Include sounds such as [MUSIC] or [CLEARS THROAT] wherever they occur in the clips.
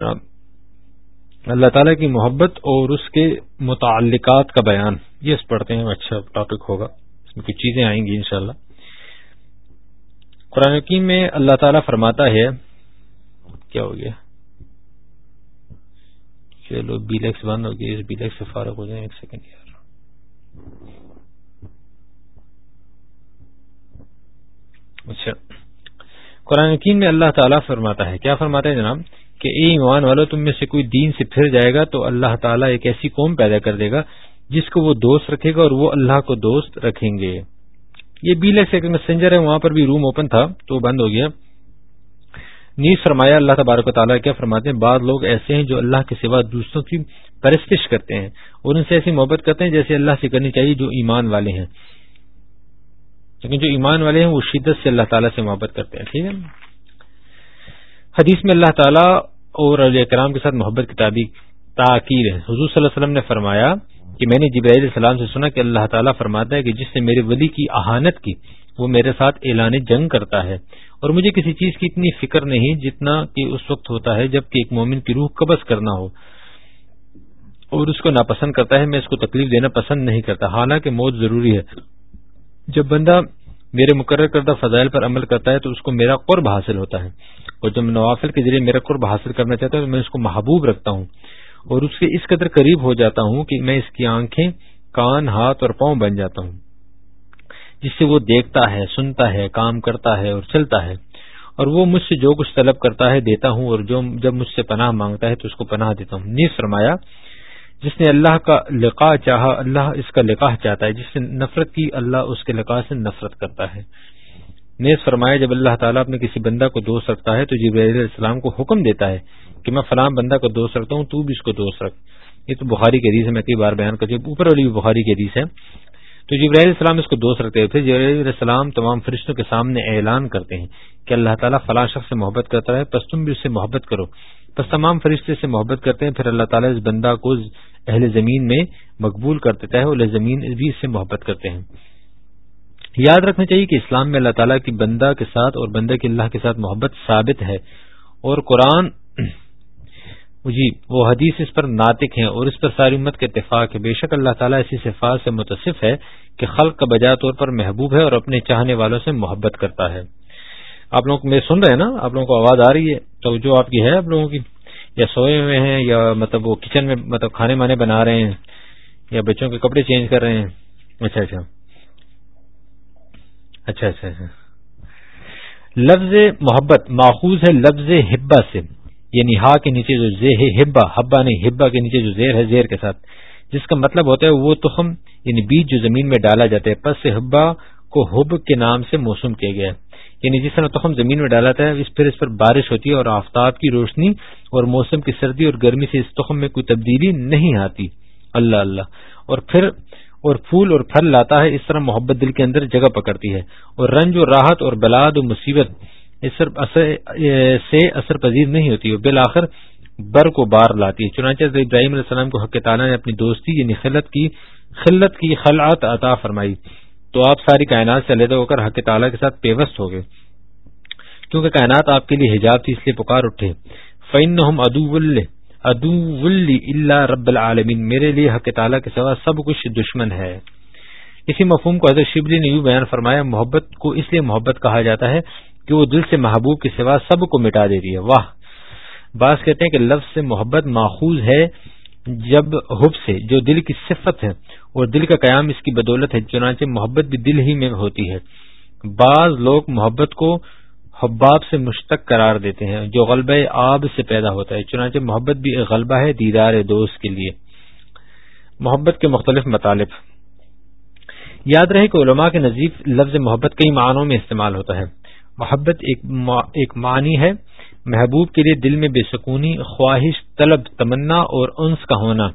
اللہ تعالیٰ کی محبت اور اس کے متعلقات کا بیان، یہ پڑھتے ہیں اچھا ٹاپک ہوگا، اس میں کچھ چیزیں آئیں گی انشاءاللہ۔ قرآن حکیم میں اللہ تعالیٰ فرماتا ہے، کیا ہو گیا؟ چلو بیلیکس بند ہو گیا اس بیلیکس سے فارغ ہو جائیں، ایک سیکنڈ یار۔ اچھا۔ قرآن حکیم میں اللہ تعالیٰ فرماتا ہے، کیا فرماتا ہے جناب؟ کہ اے ایمان والو، تم میں سے کوئی دین سے پھر جائے گا تو اللہ تعالیٰ ایک ایسی قوم پیدا کر دے گا جس کو وہ دوست رکھے گا اور وہ اللہ کو دوست رکھیں گے۔ یہ بیلیکس ایک میسنجر ہے، وہاں پر بھی روم اوپن تھا تو بند ہو گیا۔ نیز فرمایا، اللہ تبارک و تعالیٰ کیا فرماتے ہیں، بعض لوگ ایسے ہیں جو اللہ کے سوا دوسروں کی پرستش کرتے ہیں اور ان سے ایسی محبت کرتے ہیں جیسے اللہ سے کرنی چاہیے جو ایمان والے ہیں۔ لیکن جو ایمان والے ہیں، وہ شدت سے اللہ تعالیٰ سے محبت کرتے ہیں، ٹھیک ہے۔ حدیث میں اللہ تعالیٰ اور علیہ کرام کے ساتھ محبت کتابی تاکیر ہے۔ حضور صلی اللہ علیہ وسلم نے فرمایا کہ میں نے علیہ السلام سے سنا کہ اللہ تعالیٰ فرماتا ہے کہ جس نے میرے ولی کی احانت کی، وہ میرے ساتھ اعلان جنگ کرتا ہے۔ اور مجھے کسی چیز کی اتنی فکر نہیں جتنا کہ اس وقت ہوتا ہے جبکہ ایک مومن کی روح قبض کرنا ہو۔ اور اس کو ناپسند کرتا ہے، میں اس کو تکلیف دینا پسند نہیں کرتا۔ حالانکہ موت ضروری ہے۔ جب بندہ میرے مقرر کردہ فضائل پر عمل کرتا ہے تو اس کو میرا قرب حاصل ہوتا ہے۔ اور جب نوافل کے ذریعے میرا قرب حاصل کرنا چاہتا ہوں تو میں اس کو محبوب رکھتا ہوں۔ اور اس کے اس قدر قریب ہو جاتا ہوں کہ میں اس کی آنکھیں، کان، ہاتھ اور پاؤں بن جاتا ہوں۔ جس سے وہ دیکھتا ہے، سنتا ہے، کام کرتا ہے اور چلتا ہے۔ اور وہ مجھ سے جو کچھ طلب کرتا ہے دیتا ہوں اور جو جب مجھ سے پناہ مانگتا ہے تو اس کو پناہ دیتا ہوں۔ نیز فرمایا جس نے اللہ کا لقاح چاہا، اللہ اس کا لقاح چاہتا ہے، جس نے نفرت کی اللہ اس کے لقاح سے نفرت کرتا ہے۔ نیز فرمایا، جب اللہ تعالیٰ اپنے کسی بندہ کو دوست رکھتا ہے تو جب علیہ السلام کو حکم دیتا ہے کہ میں فلاں بندہ کو دوست رکھتا ہوں، تو بھی اس کو دوست رکھ۔ یہ تو بخاری کی حدیث ہے، میں کئی بار بیان کرتی ہوں اوپر والی بھی بخاری کی حدیث ہے۔ تو جب علیہ السلام اس کو دوست رکھتے ہیں پھر علیہ السلام تمام فرشتوں کے سامنے اعلان کرتے ہیں کہ اللہ تعالیٰ فلاں شخص سے محبت کرتا ہے، پس تم بھی اس سے محبت کرو۔ بس تمام فرشتے سے محبت کرتے ہیں، پھر اللہ تعالیٰ اس بندہ کو اہل زمین میں مقبول کر دیتا ہے اہل زمین بھی اس سے محبت کرتے ہیں۔ یاد رکھنا چاہیے کہ اسلام میں اللہ تعالیٰ کی بندہ کے ساتھ اور بندہ کی اللہ کے ساتھ محبت ثابت ہے۔ اور قرآن [CLEARS THROAT] جی وہ حدیث اس پر ناطق ہیں اور اس پر ساری امت کے اتفاق ہے۔ بے شک اللہ تعالیٰ ایسی صفات سے متصف ہے کہ خلق کا بجا طور پر محبوب ہے اور اپنے چاہنے والوں سے محبت کرتا ہے۔ آپ لوگ میں سن رہے ہیں نا؟ آپ لوگوں کو آواز آ رہی ہے۔ تو جو آپ کی ہے آپ لوگوں کی؟ یا سوئے ہوئے ہیں، یا مطلب وہ کچن میں مطلب کھانے مانے بنا رہے ہیں، یا بچوں کے کپڑے چینج کر رہے ہیں۔ اچھا اچھا۔ اچھا اچھا اچھا۔ لفظ محبت ماخوذ ہے لفظ ہبا سے یعنی ہا کے نیچے جو زے ہے ہبا ہبا نہیں ہبا کے نیچے جو زیر ہے، زیر کے ساتھ۔ جس کا مطلب ہوتا ہے وہ تخم یعنی بیج جو زمین میں ڈالا جاتا ہے۔ پس سے ہبا کو ہب کے نام سے موسوم کیا گیا۔ ہے یعنی جس طرح تخم زمین میں ڈالا ہے، اس پھر اس پر بارش ہوتی ہے اور آفتاب کی روشنی اور موسم کی سردی اور گرمی سے اس تخم میں کوئی تبدیلی نہیں آتی۔ اللہ اللہ۔ اور پھر، اور پھول اور پھل لاتا ہے، اس طرح محبت دل کے اندر جگہ پکڑتی ہے۔ اور رنج و راحت اور بلاد و مصیبت سے اثر پذیر نہیں ہوتی، اور بالآخر بر کو بار لاتی ہے۔ چنانچہ ابراہیم علیہ السلام کو حق تعالیٰ نے اپنی دوستی یعنی خلت کی خلت کی خلعت عطا فرمائی۔ تو آپ ساری کائنات سے علیحدہ ہو کر حق تعالیٰ کے ساتھ پیوست ہو گئے۔ کیونکہ کائنات آپ کے لیے حجاب تھی، اس لیے پکار اٹھے۔ فین ادو ادو اللہ رب العالمین میرے لیے حق تعالیٰ کے سوا سب کچھ دشمن ہے۔ اسی مفہوم کو حضرت شبلی نے یوں بیان فرمایا، محبت کو اس لیے محبت کہا جاتا ہے کہ وہ دل سے محبوب کے سوا سب کو مٹا دیتی ہے۔ واہ! بعض کہتے ہیں کہ لفظ سے محبت ماخوذ ہے جب حب سے جو دل کی صفت ہے اور دل کا قیام اس کی بدولت ہے، چنانچہ محبت بھی دل ہی میں ہوتی ہے۔ بعض لوگ محبت کو حباب سے مشتق قرار دیتے ہیں، جو غلبہ آب سے پیدا ہوتا ہے۔ چنانچہ محبت بھی ایک غلبہ ہے دیدار دوست کے لیے۔ محبت کے مختلف مطالب۔ یاد رہے کہ علماء کے نزیب لفظ محبت کئی معنوں میں استعمال ہوتا ہے۔ محبت ایک معنی ہے۔ محبوب کے لیے دل میں بے سکونی، خواہش، طلب، تمنا اور انس کا ہونا۔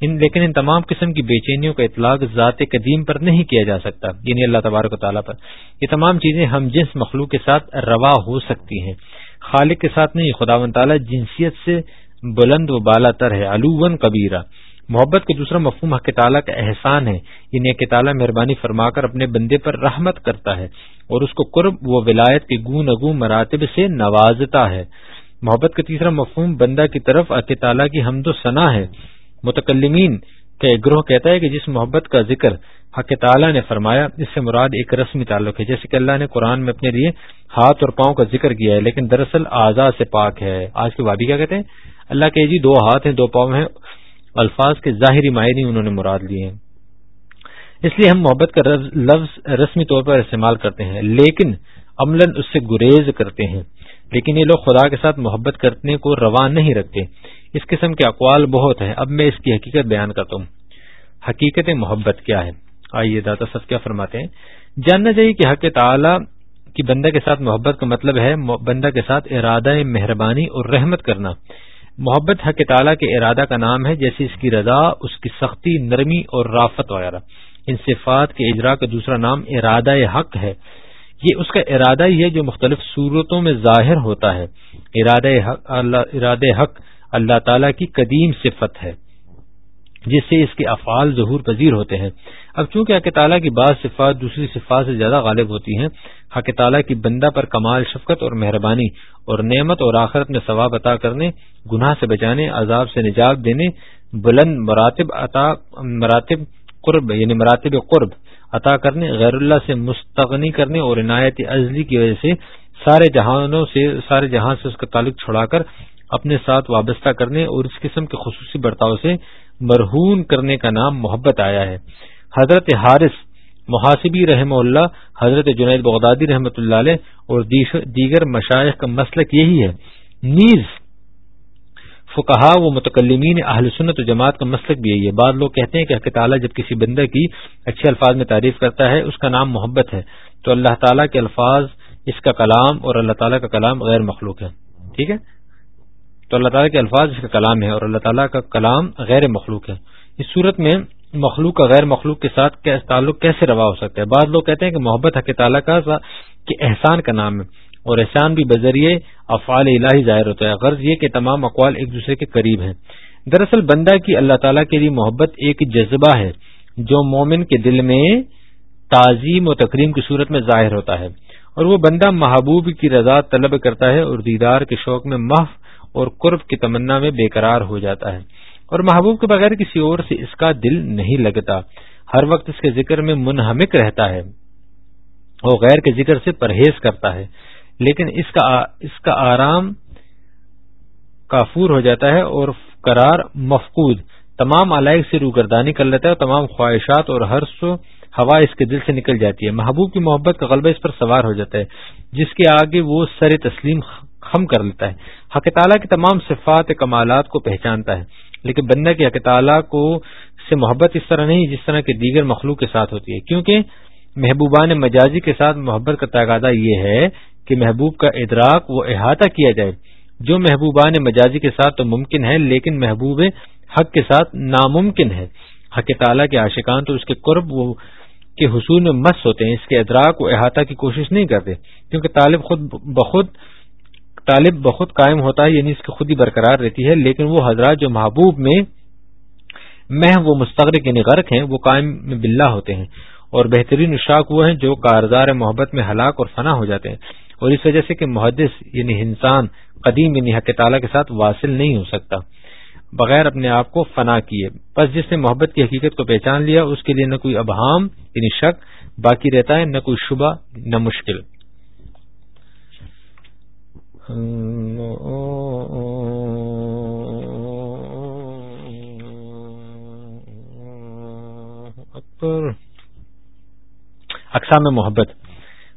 ان لیکن ان تمام قسم کی بے چینیوں کا اطلاق ذات قدیم پر نہیں کیا جا سکتا یعنی اللہ تبارک و تعالیٰ پر۔ یہ تمام چیزیں ہم جنس مخلوق کے ساتھ روا ہو سکتی ہیں۔ خالق کے ساتھ نہیں خدا و تعالیٰ جنسیت سے بلند و بالا تر ہے علوون کبیرہ۔ محبت کا دوسرا مفہوم حق تعالیٰ کا احسان ہے۔ یعنی کہ تعالیٰ مہربانی فرما کر اپنے بندے پر رحمت کرتا ہے اور اس کو قرب و ولایت کے گون اگو مراتب سے نوازتا ہے۔ محبت کا تیسرا مفہوم بندہ کی طرف اللہ تعالیٰ کی حمد و ثنا ہے۔ متکلمین کا گروہ کہتا ہے کہ جس محبت کا ذکر حق تعالیٰ نے فرمایا، اس سے مراد ایک رسمی تعلق ہے۔ جیسے کہ اللہ نے قرآن میں اپنے لیے ہاتھ اور پاؤں کا ذکر کیا ہے، لیکن دراصل آزاد سے پاک ہے۔ آج کے بابی کیا کہتے ہیں؟ اللہ کے جی دو ہاتھ ہیں، دو پاؤں ہیں۔ الفاظ کے ظاہری معنی انہوں نے مراد لیے ہیں۔ اس لیے ہم محبت کا لفظ رسمی طور پر استعمال کرتے ہیں، لیکن عملاً اس سے گریز کرتے ہیں۔ لیکن یہ لوگ خدا کے ساتھ محبت کرنے کو روان نہیں رکھتے۔ اس قسم کے اقوال بہت ہیں۔ اب میں اس کی حقیقت بیان کرتا ہوں۔ حقیقت محبت کیا ہے؟ آئیے داتا سب کیا فرماتے ہیں؟ جاننا چاہیے کہ حق تعالی کی بندہ کے ساتھ محبت کا مطلب ہے بندہ کے ساتھ ارادہ، مہربانی اور رحمت کرنا۔ محبت حق تعالیٰ کے ارادہ کا نام ہے، جیسے اس کی رضا، اس کی سختی، نرمی اور رافت وغیرہ۔ ان صفات کے اجرا کا دوسرا نام ارادہ حق ہے۔ یہ اس کا ارادہ ہی ہے جو مختلف صورتوں میں ظاہر ہوتا ہے۔ ارادہ حق، اللہ اراد حق اللہ تعالیٰ کی قدیم صفت ہے۔ جس سے اس کے افعال ظہور پذیر ہوتے ہیں۔ اب چونکہ حق تعالیٰ کی بعض صفات دوسری صفات سے زیادہ غالب ہوتی ہیں، حق تعالیٰ کی بندہ پر کمال، شفقت اور مہربانی اور نعمت اور آخرت میں ثواب عطا کرنے، گناہ سے بچانے، عذاب سے نجات دینے، بلند مراتب عطا، مراتب قرب یعنی مراتب قرب عطا کرنے، غیر اللہ سے مستغنی کرنے اور عنایت ازلی کی وجہ سے سارے جہانوں سے، سارے جہاں سے اس کا تعلق چھڑا کر اپنے ساتھ وابستہ کرنے اور اس قسم کے خصوصی برتاؤ سے مرہون کرنے کا نام محبت آیا ہے۔ حضرت حارث محاسبی رحم اللہ، حضرت جنید بغدادی رحمۃ اللہ علیہ اور دیگر مشائق کا مسلک یہی ہے۔ نیز فکہ و متکلمین اہل سنت و جماعت کا مسلک بھی یہی ہے۔ بعض لوگ کہتے ہیں کہ حق تعالیٰ جب کسی بندہ کی اچھے الفاظ میں تعریف کرتا ہے، اس کا نام محبت ہے۔ تو اللہ تعالیٰ کے الفاظ، اس کا کلام اور اللہ تعالیٰ کا کلام غیر مخلوق ہے۔ ٹھیک ہے؟ تو اللہ تعالیٰ کے الفاظ اس کا کلام ہے اور اللہ تعالیٰ کا کلام غیر مخلوق ہے۔ اس صورت میں مخلوق کا غیر مخلوق کے ساتھ تعلق کیسے روا ہو سکتا ہے؟ بعض لوگ کہتے ہیں کہ محبت حق تعالیٰ کا کہ احسان کا نام ہے اور احسان بھی بذریعے افعال الہی ظاہر ہوتا ہے۔ غرض یہ کہ تمام اقوال ایک دوسرے کے قریب ہیں۔ دراصل بندہ کی اللہ تعالیٰ کے لیے محبت ایک جذبہ ہے جو مومن کے دل میں تعظیم و تقریم کی صورت میں ظاہر ہوتا ہے اور وہ بندہ محبوب کی رضا طلب کرتا ہے اور دیدار کے شوق میں محف اور قرب کی تمنا میں بے قرار ہو جاتا ہے۔ اور محبوب کے بغیر کسی اور سے اس کا دل نہیں لگتا۔ ہر وقت اس کے ذکر میں منہمک رہتا ہے۔ وہ غیر کے ذکر سے پرہیز کرتا ہے۔ لیکن اس کا اس کا آرام کافور ہو جاتا ہے اور قرار مفقود۔ تمام علائق سے روگردانی کر لیتا ہے اور تمام خواہشات اور ہر سو ہوا اس کے دل سے نکل جاتی ہے۔ محبوب کی محبت کا غلبہ اس پر سوار ہو جاتا ہے، جس کے آگے وہ سر تسلیم خم کر لیتا ہے۔ حق تعالیٰ کی تمام صفات کمالات کو پہچانتا ہے، لیکن بندہ کی حق تعالیٰ کو سے محبت اس طرح نہیں جس طرح کے دیگر مخلوق کے ساتھ ہوتی ہے۔ کیونکہ محبوبان مجازی کے ساتھ محبت کا تقاضا یہ ہے کہ محبوب کا ادراک وہ احاطہ کیا جائے۔ جو محبوبان مجازی کے ساتھ تو ممکن ہے، لیکن محبوب حق کے ساتھ ناممکن ہے۔ حق تعالیٰ کے عاشقان تو اس کے قرب کے حصول میں مس ہوتے ہیں، اس کے ادراک و احاطہ کی کوشش نہیں کرتے۔ کیونکہ طالب خود بخود طالب بخود قائم ہوتا ہے یعنی اس کی خود ہی برقرار رہتی ہے، لیکن وہ حضرات جو محبوب میں مہ وہ مستغرق یعنی غرق ہیں، وہ قائم میں بلّہ ہوتے ہیں۔ اور بہترین اشاق وہ ہیں جو کارزار محبت میں ہلاک اور فنا ہو جاتے ہیں۔ اور اس وجہ سے کہ محدث یعنی انسان قدیم یعنی حق تعالیٰ کے ساتھ واصل نہیں ہو سکتا۔ بغیر اپنے آپ کو فنا کیے۔ بس جس نے محبت کی حقیقت کو پہچان لیا، اس کے لیے نہ کوئی ابہام یعنی شک باقی رہتا ہے، نہ کوئی شبہ، نہ مشکل۔ اقسام محبت۔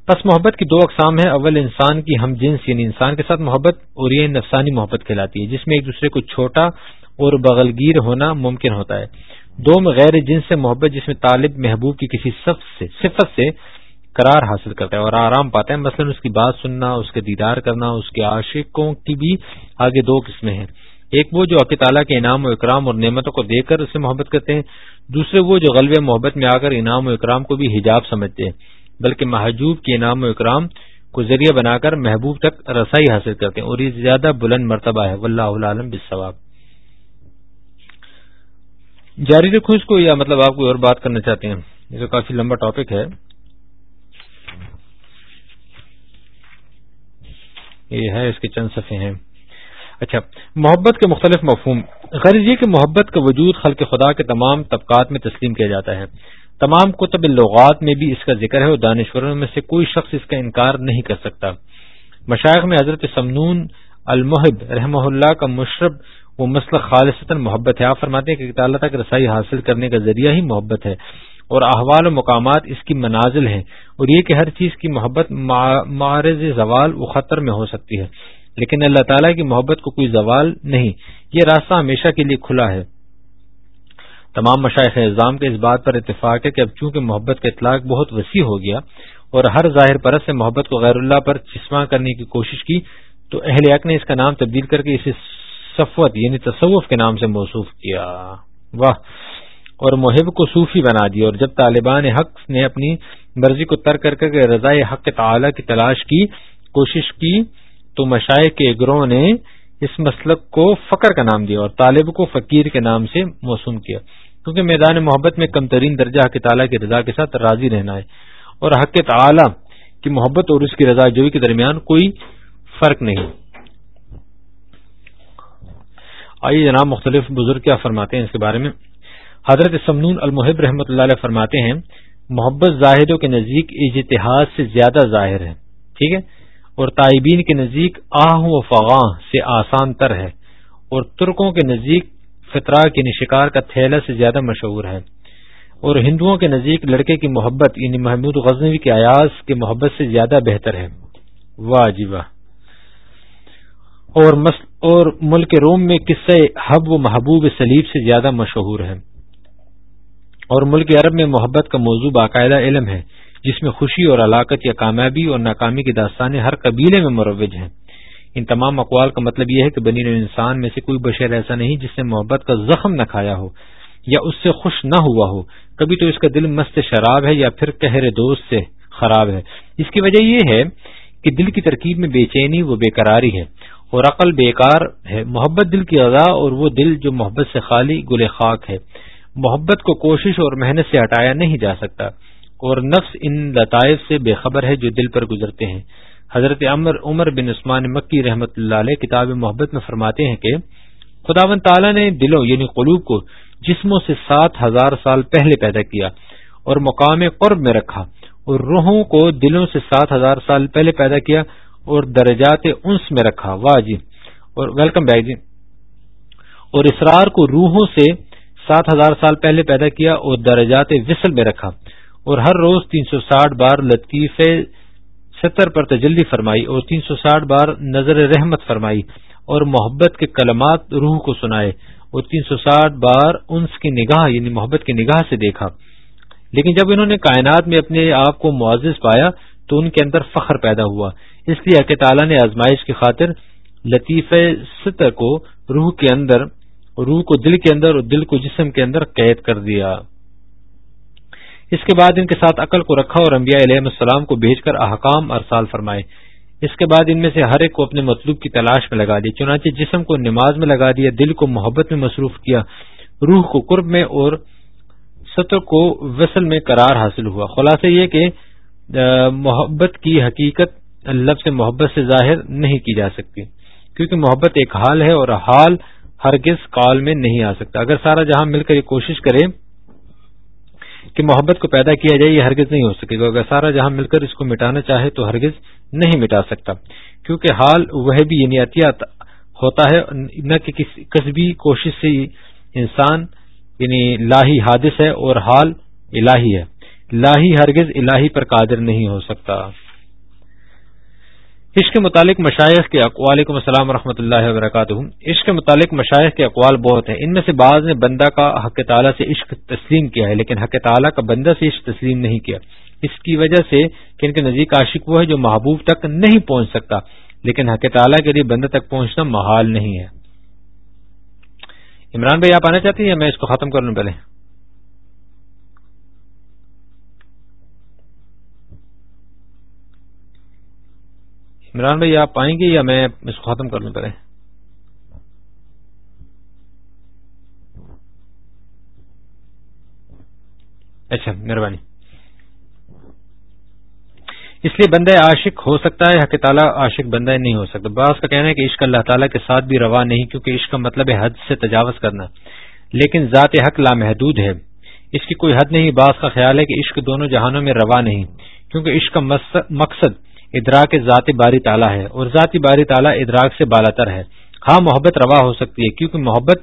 پس محبت کی دو اقسام ہیں، اول انسان کی ہم جنس یعنی انسان کے ساتھ محبت، اور یہ نفسانی محبت کہلاتی ہے، جس میں ایک دوسرے کو چھوٹا اور بغلگیر ہونا ممکن ہوتا ہے۔ دو میں غیر جنس سے محبت، جس میں طالب محبوب کی کسی سے، صفت سے قرار حاصل کرتا ہے اور آرام پاتا ہے۔ مثلا اس کی بات سننا، اس کے دیدار کرنا، اس کے عاشقوں کی بھی آگے دو قسمیں ہیں۔ ایک وہ جو عقی تعالیٰ کے انعام و اکرام اور نعمتوں کو دیکھ کر اسے محبت کرتے ہیں۔ دوسرے وہ جو غلب محبت میں آ کر انعام و اکرام کو بھی حجاب سمجھتے ہیں۔ بلکہ محجوب کے انعام و اکرام کو ذریعہ بنا کر محبوب تک رسائی حاصل کرتے ہیں۔ اور یہ زیادہ بلند مرتبہ ہے۔ واللہ عالم بالثواب جاری رکھوں اس کو یا مطلب آپ کو اور بات کرنا چاہتے ہیں؟ یہ تو کافی لمبا ٹاپک ہے۔ یہ ہے، اس کے چند صفحے ہیں۔ اچھا محبت کے مختلف مفہوم۔ غرض یہ کہ محبت کا وجود خلق خدا کے تمام طبقات میں تسلیم کیا جاتا ہے۔ تمام کتب لغات میں بھی اس کا ذکر ہے اور دانشوروں میں سے کوئی شخص اس کا انکار نہیں کر سکتا۔ مشائق میں حضرت سمنون المحب رحمہ اللہ کا مشرب وہ مسئلہ خالص محبت ہے۔ آپ فرماتے ہیں کہ تعالیٰ تک رسائی حاصل کرنے کا ذریعہ ہی محبت ہے۔ اور احوال و مقامات اس کی منازل ہیں اور یہ کہ ہر چیز کی محبت معرض زوال و خطر میں ہو سکتی ہے۔ لیکن اللہ تعالیٰ کی محبت کو کوئی زوال نہیں، یہ راستہ ہمیشہ کے لیے کھلا ہے۔ تمام مشائق اعظام کے اس بات پر اتفاق ہے کہ اب چونکہ محبت کا اطلاق بہت وسیع ہو گیا اور ہر ظاہر پرت سے محبت کو غیر اللہ پر چشمہ کرنے کی کوشش کی، تو اہل حق نے اس کا نام تبدیل کر کے اسے صفوت یعنی تصوف کے نام سے موصوف کیا۔ واہ! اور محب کو صوفی بنا دیا اور جب طالبان حق نے اپنی مرضی کو ترک کر کے رضاء حق تعالی کی تلاش کی، کوشش کی، تو مشائع کے گروہ نے اس مسلک کو فقر کا نام دیا اور طالب کو فقیر کے نام سے موسوم کیا۔ کیونکہ میدان محبت میں کم ترین درجہ حق تعالیٰ کی رضا کے ساتھ راضی رہنا ہے اور حق تعالی کی محبت اور اس کی رضا جوئی کے درمیان کوئی فرق نہیں۔ آئیے جناب مختلف بزرگ کیا فرماتے ہیں اس کے بارے میں؟ حضرت سمنون المحب رحمۃ اللہ علیہ فرماتے ہیں محبت ظاہروں کے نزدیک اجتہاد سے زیادہ ظاہر ہے ٹھیک ہے؟ اور طائبین کے نزدیک آہ و فغاں سے آسان تر ہے اور ترکوں کے نزدیک فطرہ کے نشکار کا تھیلا سے زیادہ مشہور ہے۔ اور ہندوؤں کے نزدیک لڑکے کی محبت یعنی محمود غزنوی کے آیاز کی محبت سے زیادہ بہتر ہے۔ واہ جی واہ۔ اور, اور ملک روم میں قصے حب و محبوب سلیب سے زیادہ مشہور ہے۔ اور ملک عرب میں محبت کا موضوع باقاعدہ علم ہے، جس میں خوشی اور علاقت یا کامیابی اور ناکامی کی داستانیں ہر قبیلے میں مروج ہیں۔ ان تمام اقوال کا مطلب یہ ہے کہ بنی انسان میں سے کوئی بشیر ایسا نہیں جس نے محبت کا زخم نہ کھایا ہو یا اس سے خوش نہ ہوا ہو۔ کبھی تو اس کا دل مست شراب ہے یا پھر کہر دوست سے خراب ہے۔ اس کی وجہ یہ ہے کہ دل کی ترکیب میں بے چینی وہ بے قراری ہے اور عقل بیکار ہے۔ محبت دل کی ادا اور وہ دل جو محبت سے خالی گل خاک ہے۔ محبت کو کوشش اور محنت سے ہٹایا نہیں جا سکتا۔ اور نفس ان لطائف سے بے خبر ہے جو دل پر گزرتے ہیں۔ حضرت عمر عمر بن عثمان مکی رحمت اللہ علیہ کتاب محبت میں فرماتے ہیں کہ خداون تعالیٰ نے دلوں یعنی قلوب کو جسموں سے سات ہزار سال پہلے پیدا کیا اور مقام قرب میں رکھا اور روحوں کو دلوں سے سات ہزار سال پہلے پیدا کیا اور درجات انس میں رکھا۔ واہ جی۔ اور ویلکم بیک جی۔ اور اسرار کو روحوں سے سات ہزار سال پہلے پیدا کیا اور درجات وصل میں رکھا اور ہر روز تین سو ساٹھ بار لطیف ستر پر تجلی فرمائی اور تین سو ساٹھ بار نظر رحمت فرمائی اور محبت کے کلمات روح کو سنائے اور تین سو ساٹھ بار انس کی نگاہ یعنی محبت کی نگاہ سے دیکھا۔ لیکن جب انہوں نے کائنات میں اپنے آپ کو معزز پایا تو ان کے اندر فخر پیدا ہوا۔ اس لیے کہ تعالیٰ نے آزمائش کی خاطر لطیف ستر کو روح کے اندر روح کو دل کے اندر اور دل کو جسم کے اندر قید کر دیا۔ اس کے بعد ان کے ساتھ عقل کو رکھا اور انبیاء علیہ السلام کو بھیج کر احکام ارسال فرمائے۔ اس کے بعد ان میں سے ہر ایک کو اپنے مطلوب کی تلاش میں لگا دیا چنانچہ جسم کو نماز میں لگا دیا، دل کو محبت میں مصروف کیا، روح کو قرب میں اور سطر کو وصل میں قرار حاصل ہوا۔ خلاصہ یہ کہ محبت کی حقیقت لفظ محبت سے ظاہر نہیں کی جا سکتی، کیونکہ محبت ایک حال ہے اور حال ہرگز کال میں نہیں آ سکتا۔ اگر سارا جہاں مل کر یہ کوشش کرے کہ محبت کو پیدا کیا جائے، یہ ہرگز نہیں ہو سکے گا۔ اگر سارا جہاں مل کر اس کو مٹانا چاہے تو ہرگز نہیں مٹا سکتا۔ کیونکہ حال وہ بھی یعنی عطیات ہوتا ہے، نہ کہ کسی کسبی کوشش سے انسان یعنی لاہی حادث ہے اور حال الہی ہے۔ لاہی ہرگز الہی پر قادر نہیں ہو سکتا۔ عشق کے متعلق مشائق کے اقوال، علیکم السلام و اللہ وبرکاتہ۔ عشق کے متعلق مشائق کے اقوال بہت ہیں۔ ان میں سے بعض نے بندہ کا حق تعالیٰ سے عشق تسلیم کیا ہے، لیکن حق تعالیٰ کا بندہ سے عشق تسلیم نہیں کیا۔ اس کی وجہ سے کہ ان کے نزدیک عاشق وہ ہے جو محبوب تک نہیں پہنچ سکتا، لیکن حق تعالیٰ کے لیے بندہ تک پہنچنا محال نہیں ہے۔ عمران بھائی، آپ آنا چاہتے ہیں یا میں اس کو ختم کر لوں پہلے؟ عمران بھائی، آپ آئیں گے یا میں اس کو ختم کر لوں پہلے؟ اچھا مہربانی۔ اس لیے بندہ عاشق ہو سکتا ہے، حق تعالیٰ عاشق بندہ نہیں ہو سکتا۔ بعض کا کہنا ہے کہ عشق اللہ تعالیٰ کے ساتھ بھی روا نہیں، کیونکہ عشق کا مطلب ہے حد سے تجاوز کرنا۔ لیکن ذات حق لامحدود ہے۔ اس کی کوئی حد نہیں، بعض کا خیال ہے کہ عشق دونوں جہانوں میں روا نہیں، کیونکہ عشق کا مقصد ادراک ذات باری تعالیٰ ہے اور ذاتی باری تعالیٰ ادراک سے بالا تر ہے۔ ہاں محبت روا ہو سکتی ہے کیونکہ محبت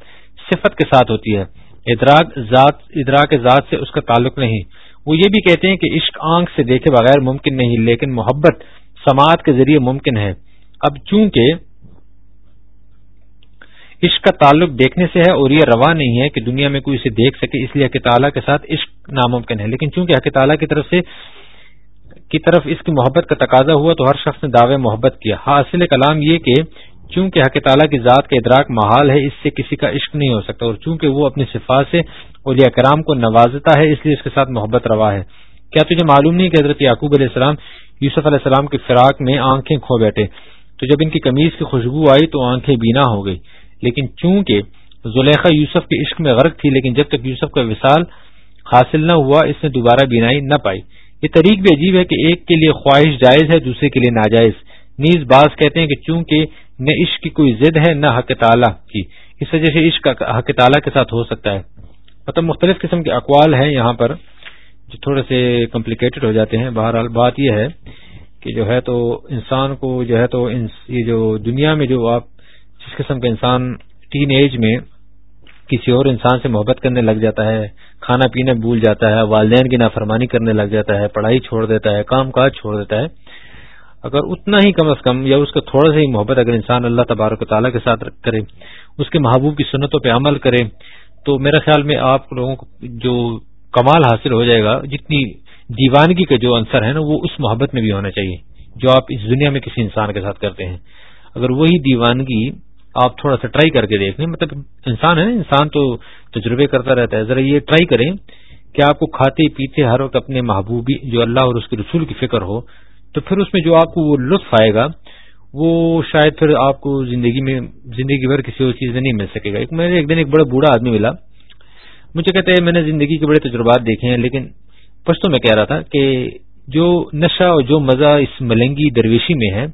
صفت کے ساتھ ہوتی ہے۔ ادراک ذات ادراک ذات سے اس کا تعلق نہیں۔ وہ یہ بھی کہتے ہیں کہ عشق آنکھ سے دیکھے بغیر ممکن نہیں، لیکن محبت سماعت کے ذریعے ممکن ہے۔ اب چونکہ عشق کا تعلق دیکھنے سے ہے اور یہ روا نہیں ہے کہ دنیا میں کوئی اسے دیکھ سکے، اس لیے حق تعالیٰ کے ساتھ عشق ناممکن ہے۔ لیکن چونکہ حق تعالیٰ کی طرف سے کی طرف اس کی محبت کا تقاضا ہوا تو ہر شخص نے دعوے محبت کیا۔ حاصل کلام یہ کہ چونکہ حق تعالیٰ کی ذات کا ادراک محال ہے، اس سے کسی کا عشق نہیں ہو سکتا اور چونکہ وہ اپنی صفات سے اولیاء کرام کو نوازتا ہے، اس لیے اس کے ساتھ محبت روا ہے۔ کیا تجھے معلوم نہیں کہ حضرت یعقوب علیہ السلام، یوسف علیہ السلام کی فراق میں آنکھیں کھو بیٹھے؟ تو جب ان کی کمیز کی خوشبو آئی تو آنکھیں بینا ہو گئی۔ لیکن چونکہ زلیخا یوسف کے عشق میں غرق تھی، لیکن جب تک یوسف کا وصال حاصل نہ ہوا، اس نے دوبارہ بینائی نہ پائی۔ یہ طریق بھی عجیب ہے کہ ایک کے لیے خواہش جائز ہے، دوسرے کے لیے ناجائز۔ نیز باز کہتے ہیں کہ چونکہ نہ عشق کی کوئی ضد ہے، نہ حق تعالیٰ کی۔ اس وجہ سے عشق حق تعالیٰ کے ساتھ ہو سکتا ہے۔ مطلب مختلف قسم کے اقوال ہیں یہاں پر جو تھوڑے سے کمپلیکیٹڈ ہو جاتے ہیں۔ بہرحال بات یہ ہے کہ جو ہے تو انسان کو جو ہے تو یہ جو دنیا میں جو آپ جس قسم کا انسان ٹین ایج میں کسی اور انسان سے محبت کرنے لگ جاتا ہے، کھانا پینا بھول جاتا ہے، والدین کی نافرمانی کرنے لگ جاتا ہے، پڑھائی چھوڑ دیتا ہے، کام کاج چھوڑ دیتا ہے۔ اگر اتنا ہی کم از کم یا اس کا تھوڑا سا ہی محبت اگر انسان اللہ تبارک و تعالیٰ کے ساتھ کرے، اس کے محبوب کی سنتوں پہ عمل کرے، تو میرے خیال میں آپ لوگوں کو جو کمال حاصل ہو جائے گا، جتنی دیوانگی کا جو عنصر ہے نا، وہ اس محبت میں بھی ہونا چاہیے، جو آپ اس دنیا میں کسی انسان کے ساتھ کرتے ہیں۔ اگر وہی دیوانگی آپ تھوڑا سا ٹرائی کر کے دیکھ لیں۔ مطلب انسان ہے نا، انسان تو تجربے کرتا رہتا ہے۔ ذرا یہ ٹرائی کریں کہ آپ کو کھاتے پیتے ہر وقت اپنے محبوبی، جو اللہ اور اس کے رسول کی فکر ہو، تو پھر اس میں جو آپ کو وہ لطف آئے گا، وہ شاید پھر آپ کو زندگی میں، زندگی بھر کسی اور چیز میں نہیں مل سکے گا۔ ایک میں ایک دن ایک بڑا بوڑھا آدمی ملا۔ مجھے کہتے ہیں میں نے زندگی کے بڑے تجربات دیکھے ہیں، لیکن پشتوں میں کہہ رہا تھا کہ جو نشہ اور جو مزہ اس ملنگی درویشی میں ہے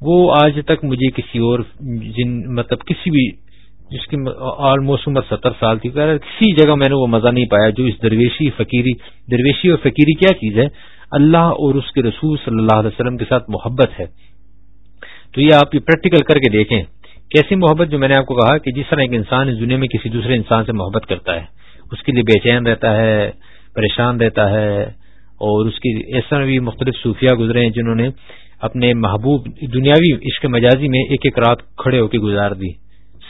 وہ آج تک مجھے کسی اور جن مطلب کسی بھی جس کی آلموسٹ عمر ستر سال تھی کسی جگہ میں نے وہ مزہ نہیں پایا جو اس درویشی فقیری درویشی اور فقیری کیا چیز ہے؟ اللہ اور اس کے رسول صلی اللہ علیہ وسلم کے ساتھ محبت ہے۔ تو یہ آپ یہ پریکٹیکل کر کے دیکھیں کیسی محبت جو میں نے آپ کو کہا کہ جس طرح ایک انسان اس دنیا میں کسی دوسرے انسان سے محبت کرتا ہے، اس کے لیے بے چین رہتا ہے، پریشان رہتا ہے، اور اس کی ایسا بھی مختلف صوفیہ گزرے ہیں جنہوں نے اپنے محبوب دنیاوی عشق مجازی میں ایک ایک رات کھڑے ہو کے گزار دی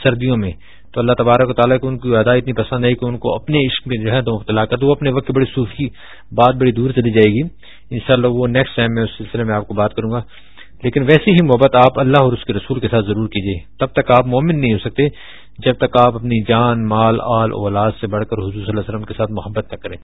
سردیوں میں۔ تو اللہ تبارک و تعالیٰ کو ان کی ادا اتنی پسند ہے کہ ان کو اپنے عشق میں جو ہے تو مبتلا کر تو وہ اپنے وقت کی بڑی صوفی بات بڑی دور چلی جائے گی۔ انشاءاللہ وہ نیکسٹ ٹائم میں اس سلسلے میں آپ کو بات کروں گا۔ لیکن ویسی ہی محبت آپ اللہ اور اس کے رسول کے ساتھ ضرور کیجیے۔ تب تک آپ مومن نہیں ہو سکتے جب تک آپ اپنی جان، مال، آل، اولاد سے بڑھ کر حضور صلی اللہ علیہ وسلم کے ساتھ محبت نہ کریں۔